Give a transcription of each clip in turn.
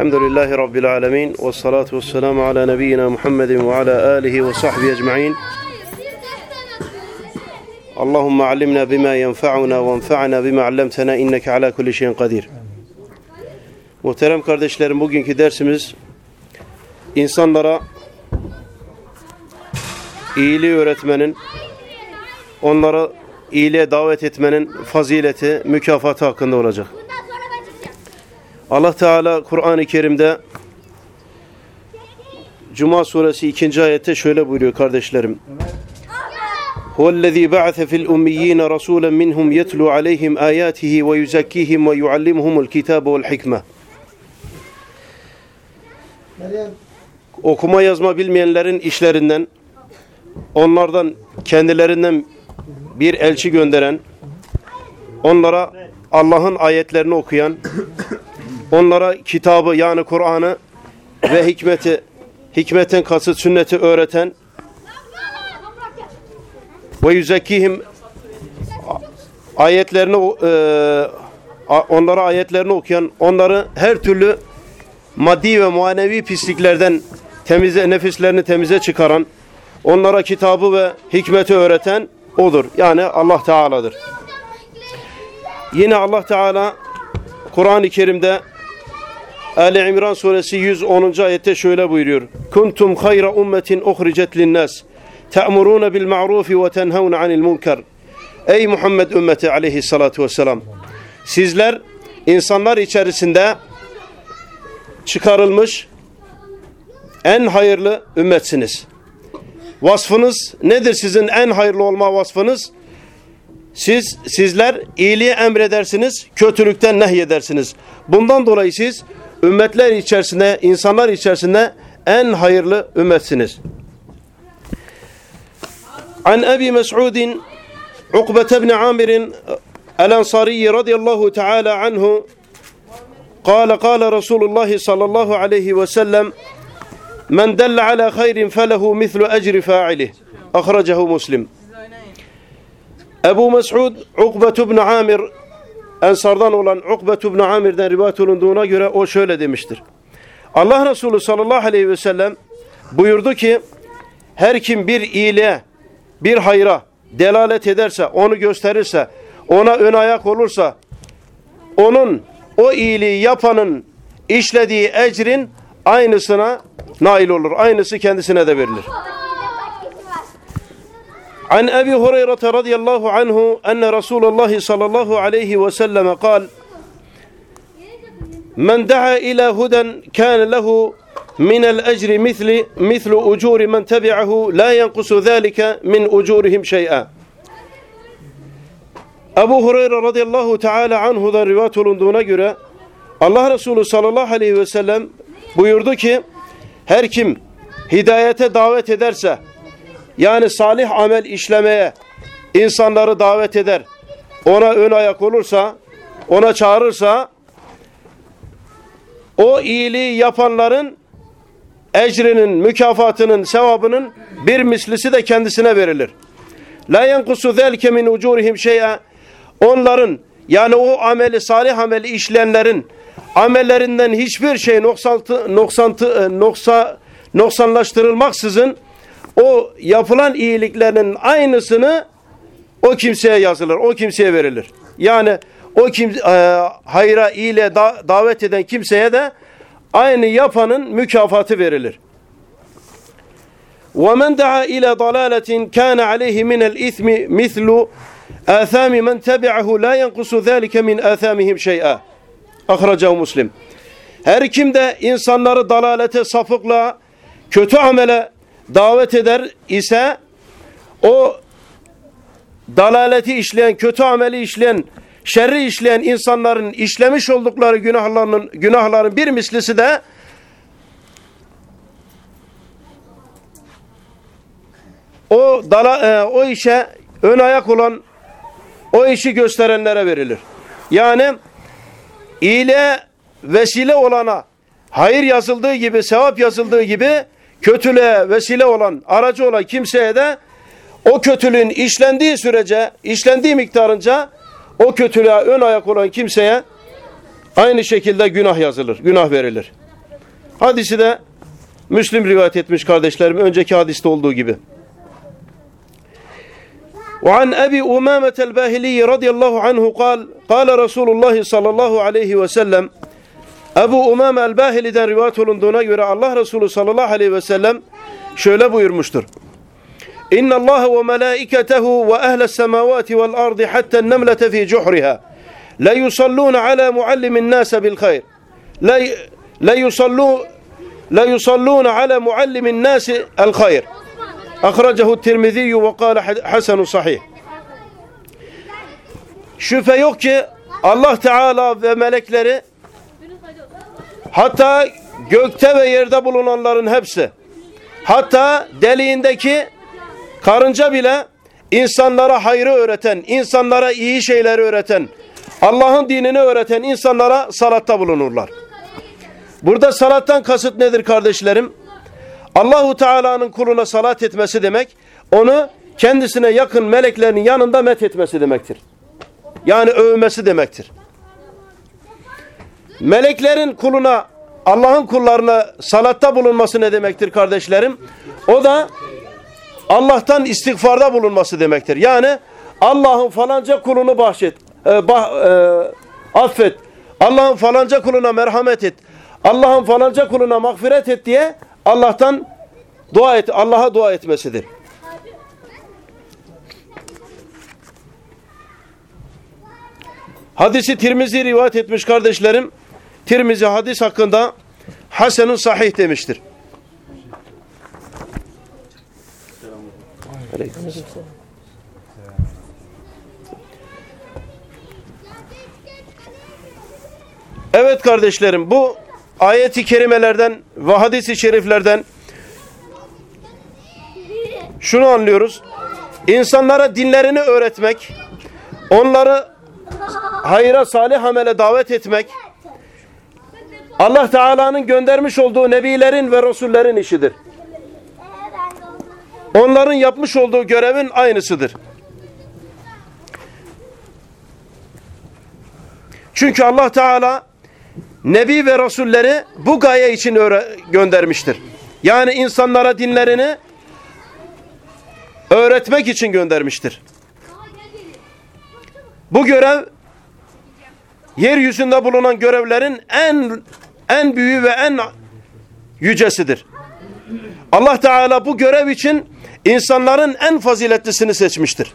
Elhamdülillahi Rabbil alemin. Ve salatu ve selamu ala nebiyyina Muhammedin ve ala alihi ve sahbihi ecma'in. Allahümme allimna bima yenfa'una ve enfa'na bima allamtana inneke ala kulli şeyin kadir. Muhterem kardeşlerim bugünkü dersimiz insanlara iyiliği öğretmenin, onlara iyiliğe davet etmenin fazileti, mükafatı hakkında olacak. Allah Teala Kur'an-ı Kerim'de Cuma suresi 2. ayette şöyle buyuruyor kardeşlerim. Huvellezî ba'ase fil ummiyyîne rasûlen minhum yetlu aleyhim âyâtihi ve yuzakkîhim ve yuallimuhumul kitâbe vel hikme. Okuma yazma bilmeyenlerin işlerinden, onlardan kendilerinden bir elçi gönderen, onlara Allah'ın ayetlerini okuyan, onlara kitabı yani Kur'an'ı ve hikmeti, hikmetin kasıt sünneti öğreten ve yüzekkihim ayetlerini e, onlara ayetlerini okuyan, onları her türlü maddi ve manevi pisliklerden temize nefislerini temize çıkaran, onlara kitabı ve hikmeti öğreten odur. Yani Allah Teala'dır. Yine Allah Teala Kur'an-ı Kerim'de Ali İmran suresi 110. ayette şöyle buyuruyor. Kuntum hayra ummetin uhricet linnas te'muruna bil ma'ruf ve tenhaun anil munkar. Ey Muhammed ümmeti aleyhissalatu vesselam. Sizler insanlar içerisinde çıkarılmış en hayırlı ümmetsiniz. Vasfınız nedir sizin en hayırlı olma vasfınız? Siz sizler iyiliği emredersiniz, kötülükten nehyedersiniz. Bundan dolayı siz ümmetler içerisinde, insanlar içerisinde en hayırlı ümmetsiniz. An Ebi Mes'udin Ukbete ibn Amir'in El-Ansari radıyallahu teala anhu قال قال رسول الله صلى الله عليه وسلم من دل على خير فله مثل أجر فاعله أخرجه مسلم Ebu Mes'ud Ukbet ibn Amir Ensardan olan Ukbet ibn Amir'den rivayet olunduğuna göre o şöyle demiştir. Allah Resulü sallallahu aleyhi ve sellem buyurdu ki her kim bir iyiliğe, bir hayra delalet ederse, onu gösterirse, ona ön ayak olursa, onun o iyiliği yapanın işlediği ecrin aynısına nail olur. Aynısı kendisine de verilir. عن أبي هريرة رضي الله عنه أن رسول الله صلى الله عليه وسلم قال من دعا إلى هدى كان له من الأجر مثل, مثل أجور من تبعه لا ينقص ذلك من أجورهم شيئا. أبو هريرة رضي الله تعالى عنه ذا الرواية لندونة göre Allah Resulü sallallahu aleyhi ve sellem buyurdu ki her kim hidayete yani salih amel işlemeye insanları davet eder, ona ön ayak olursa, ona çağırırsa, o iyiliği yapanların ecrinin, mükafatının, sevabının bir mislisi de kendisine verilir. La yenkusu zelke min ucurihim şey'a onların yani o ameli, salih ameli işleyenlerin amellerinden hiçbir şey noksantı, noksantı, noksa, noksanlaştırılmaksızın o yapılan iyiliklerin aynısını o kimseye yazılır, o kimseye verilir. Yani o kim e, hayra, iyiliğe da, davet eden kimseye de aynı yapanın mükafatı verilir. وَمَنْ دَعَا إِلَى ضَلَالَةٍ كَانَ عَلَيْهِ مِنَ الْإِثْمِ مِثْلُ آثَامِ مَنْ تَبِعَهُ لَا يَنْقُسُ ذَٰلِكَ مِنْ آثَامِهِمْ شَيْئًا Akhracahu Muslim. Her kim de insanları dalalete, sapıkla, kötü amele davet eder ise o dalaleti işleyen, kötü ameli işleyen, şerri işleyen insanların işlemiş oldukları günahların günahların bir mislisi de o dala, e, o işe ön ayak olan o işi gösterenlere verilir. Yani iyiliğe vesile olana hayır yazıldığı gibi, sevap yazıldığı gibi kötülüğe vesile olan, aracı olan kimseye de o kötülüğün işlendiği sürece, işlendiği miktarınca o kötülüğe ön ayak olan kimseye aynı şekilde günah yazılır, günah verilir. Hadisi de Müslim rivayet etmiş kardeşlerim. Önceki hadiste olduğu gibi. وعن أبي أمامة الباهلي رضي الله عنه قال قال رسول الله صلى الله عليه وسلم Ebu Umame el-Bahili'den rivayet olunduğuna göre Allah Resulü sallallahu aleyhi ve sellem şöyle buyurmuştur. İnna Allah ve melaiketehu ve ehle's semavati vel ardı hatta en-nemlete fi cuhriha la yusallun ala muallimin nas bil hayr. La la yusallu la yusallun ala muallimin nas el hayr. Akhracahu Tirmizi ve kâle hasenun sahih. Şüphe yok ki Allah Teala ve melekleri hatta gökte ve yerde bulunanların hepsi hatta deliğindeki karınca bile insanlara hayrı öğreten, insanlara iyi şeyleri öğreten, Allah'ın dinini öğreten insanlara salatta bulunurlar. Burada salattan kasıt nedir kardeşlerim? Allahu Teala'nın kuluna salat etmesi demek, onu kendisine yakın meleklerin yanında met etmesi demektir. Yani övmesi demektir. Meleklerin kuluna, Allah'ın kullarına salatta bulunması ne demektir kardeşlerim? O da Allah'tan istiğfarda bulunması demektir. Yani Allah'ın falanca kulunu bahşet, e, bah, e, affet. Allah'ın falanca kuluna merhamet et. Allah'ın falanca kuluna mağfiret et diye Allah'tan dua et, Allah'a dua etmesidir. Hadisi Tirmizi rivayet etmiş kardeşlerim. Tirmizi hadis hakkında Hasen'un sahih demiştir. Evet kardeşlerim bu ayeti kerimelerden ve hadisi şeriflerden şunu anlıyoruz. İnsanlara dinlerini öğretmek, onları hayra salih amele davet etmek, Allah Teala'nın göndermiş olduğu nebilerin ve resullerin işidir. Onların yapmış olduğu görevin aynısıdır. Çünkü Allah Teala nebi ve rasulleri bu gaye için göndermiştir. Yani insanlara dinlerini öğretmek için göndermiştir. Bu görev yeryüzünde bulunan görevlerin en en büyüğü ve en yücesidir. Allah Teala bu görev için insanların en faziletlisini seçmiştir.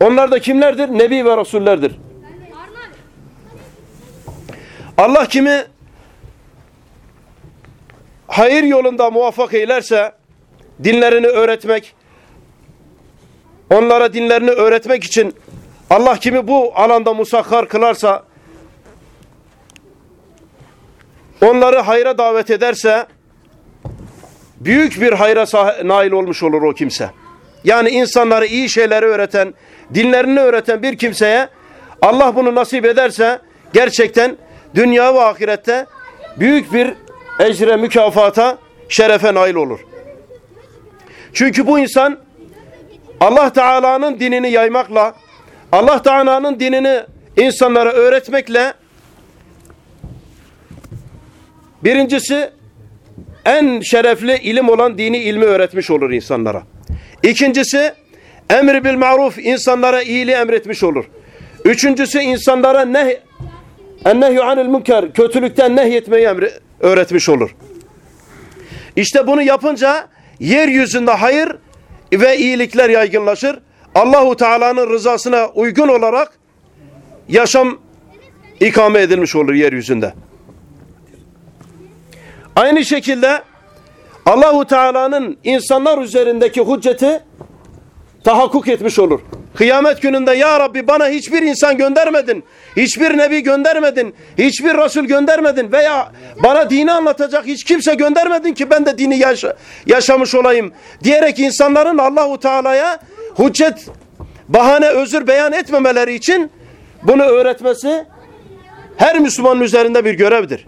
Onlar da kimlerdir? Nebi ve Resullerdir. Allah kimi hayır yolunda muvaffak eylerse dinlerini öğretmek, onlara dinlerini öğretmek için Allah kimi bu alanda musakhar kılarsa, onları hayra davet ederse, büyük bir hayra nail olmuş olur o kimse. Yani insanları iyi şeyleri öğreten, dinlerini öğreten bir kimseye Allah bunu nasip ederse gerçekten dünya ve ahirette büyük bir ecre, mükafata, şerefe nail olur. Çünkü bu insan Allah Teala'nın dinini yaymakla, Allah Teala'nın dinini insanlara öğretmekle birincisi en şerefli ilim olan dini ilmi öğretmiş olur insanlara. İkincisi emri bil maruf insanlara iyiliği emretmiş olur. Üçüncüsü insanlara neh ennehyü anil münker kötülükten nehyetmeyi emri öğretmiş olur. İşte bunu yapınca yeryüzünde hayır ve iyilikler yaygınlaşır. Allahu Teala'nın rızasına uygun olarak yaşam ikame edilmiş olur yeryüzünde. Aynı şekilde Allahu Teala'nın insanlar üzerindeki hücceti tahakkuk etmiş olur. Kıyamet gününde ya Rabbi bana hiçbir insan göndermedin, hiçbir nebi göndermedin, hiçbir Resul göndermedin veya bana dini anlatacak hiç kimse göndermedin ki ben de dini yaşa yaşamış olayım diyerek insanların Allahu Teala'ya hüccet, bahane, özür beyan etmemeleri için bunu öğretmesi her Müslümanın üzerinde bir görevdir.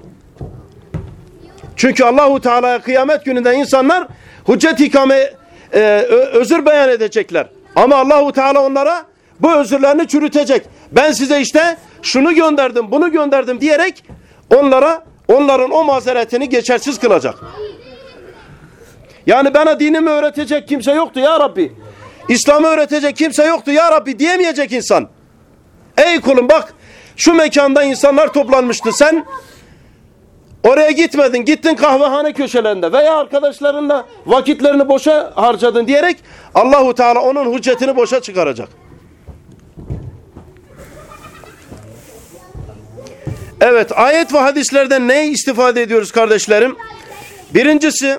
Çünkü Allahu Teala'ya kıyamet gününde insanlar hüccet ikame e, özür beyan edecekler. Ama Allahu Teala onlara bu özürlerini çürütecek. Ben size işte şunu gönderdim, bunu gönderdim diyerek onlara onların o mazeretini geçersiz kılacak. Yani bana dinimi öğretecek kimse yoktu ya Rabbi. İslam'ı öğretecek kimse yoktu ya Rabbi diyemeyecek insan. Ey kulum bak şu mekanda insanlar toplanmıştı. Sen oraya gitmedin. Gittin kahvehane köşelerinde veya arkadaşlarınla vakitlerini boşa harcadın diyerek Allahu Teala onun hüccetini boşa çıkaracak. Evet ayet ve hadislerden ne istifade ediyoruz kardeşlerim? Birincisi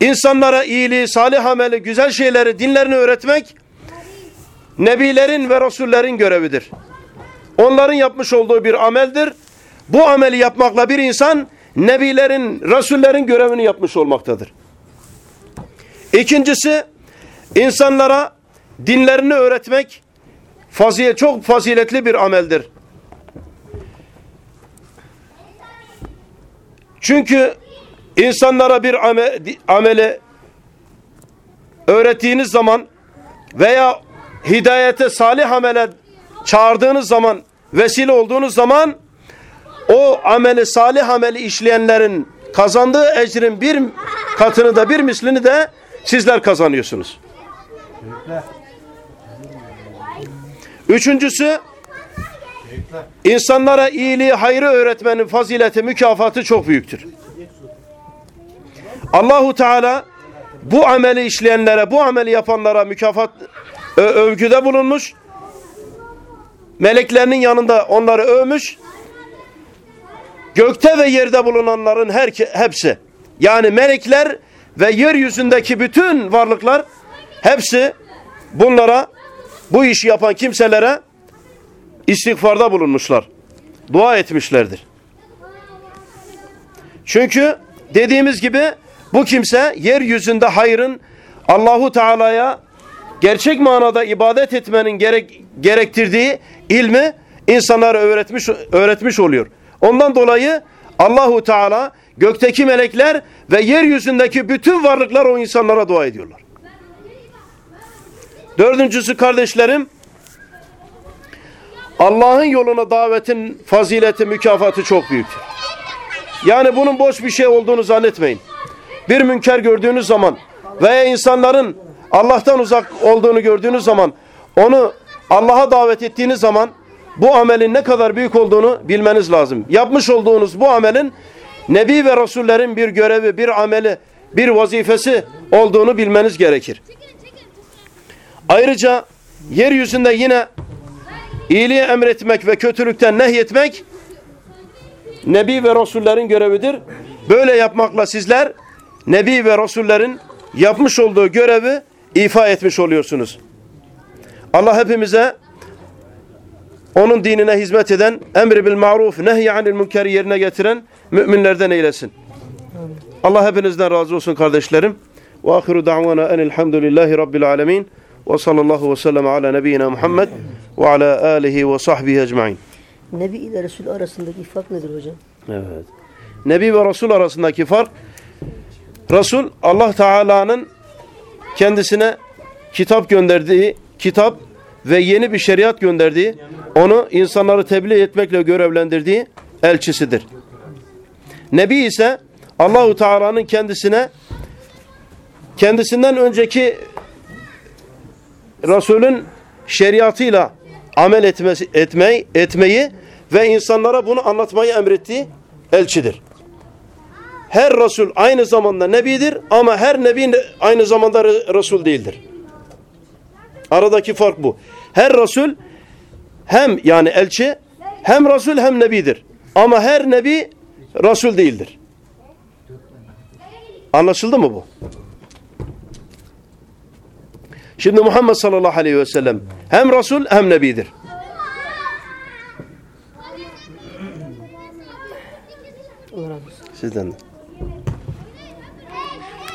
insanlara iyiliği, salih ameli, güzel şeyleri, dinlerini öğretmek nebilerin ve rasullerin görevidir. Onların yapmış olduğu bir ameldir. Bu ameli yapmakla bir insan nebilerin, rasullerin görevini yapmış olmaktadır. İkincisi insanlara dinlerini öğretmek fazilet, çok faziletli bir ameldir. Çünkü insanlara bir ame, amele öğrettiğiniz zaman veya hidayete salih amele çağırdığınız zaman vesile olduğunuz zaman o ameli salih ameli işleyenlerin kazandığı ecrin bir katını da bir mislini de sizler kazanıyorsunuz. Üçüncüsü insanlara iyiliği, hayrı öğretmenin fazileti, mükafatı çok büyüktür. Allahu Teala bu ameli işleyenlere, bu ameli yapanlara mükafat övgüde bulunmuş. Meleklerinin yanında onları övmüş. Gökte ve yerde bulunanların her hepsi yani melekler ve yeryüzündeki bütün varlıklar hepsi bunlara bu işi yapan kimselere istiğfarda bulunmuşlar. Dua etmişlerdir. Çünkü dediğimiz gibi bu kimse yeryüzünde hayrın Allahu Teala'ya gerçek manada ibadet etmenin gerek, gerektirdiği ilmi insanlara öğretmiş öğretmiş oluyor. Ondan dolayı Allahu Teala gökteki melekler ve yeryüzündeki bütün varlıklar o insanlara dua ediyorlar. Dördüncüsü kardeşlerim Allah'ın yoluna davetin fazileti, mükafatı çok büyüktür. Yani bunun boş bir şey olduğunu zannetmeyin. Bir münker gördüğünüz zaman veya insanların Allah'tan uzak olduğunu gördüğünüz zaman onu Allah'a davet ettiğiniz zaman bu amelin ne kadar büyük olduğunu bilmeniz lazım. Yapmış olduğunuz bu amelin Nebi ve Resullerin bir görevi, bir ameli, bir vazifesi olduğunu bilmeniz gerekir. Ayrıca yeryüzünde yine iyiliği emretmek ve kötülükten nehyetmek Nebi ve Resullerin görevidir. Böyle yapmakla sizler Nebi ve Resullerin yapmış olduğu görevi ifa etmiş oluyorsunuz. Allah hepimize onun dinine hizmet eden, emri bil maruf, nehy anil münkeri yerine getiren müminlerden eylesin. Allah hepinizden razı olsun kardeşlerim. Ve ahiru da'vana enilhamdülillahi rabbil alemin. Ve sallallahu ve sellem ala nebiyyina Muhammed ve ala alihi ve sahbihi ecmain. Nebi ile Resul arasındaki fark nedir hocam? Evet. Nebi ve Resul arasındaki fark Resul Allah Teala'nın kendisine kitap gönderdiği kitap ve yeni bir şeriat gönderdiği onu insanları tebliğ etmekle görevlendirdiği elçisidir. Nebi ise Allahu Teala'nın kendisine kendisinden önceki Resulün şeriatıyla amel etmesi, etmeyi, etmeyi ve insanlara bunu anlatmayı emrettiği elçidir. Her Resul aynı zamanda Nebidir ama her Nebi aynı zamanda Resul değildir. Aradaki fark bu. Her Resul hem yani elçi hem Resul hem Nebidir. Ama her Nebi Resul değildir. Anlaşıldı mı bu? Şimdi Muhammed sallallahu aleyhi ve sellem hem Resul hem Nebidir. Sizden de.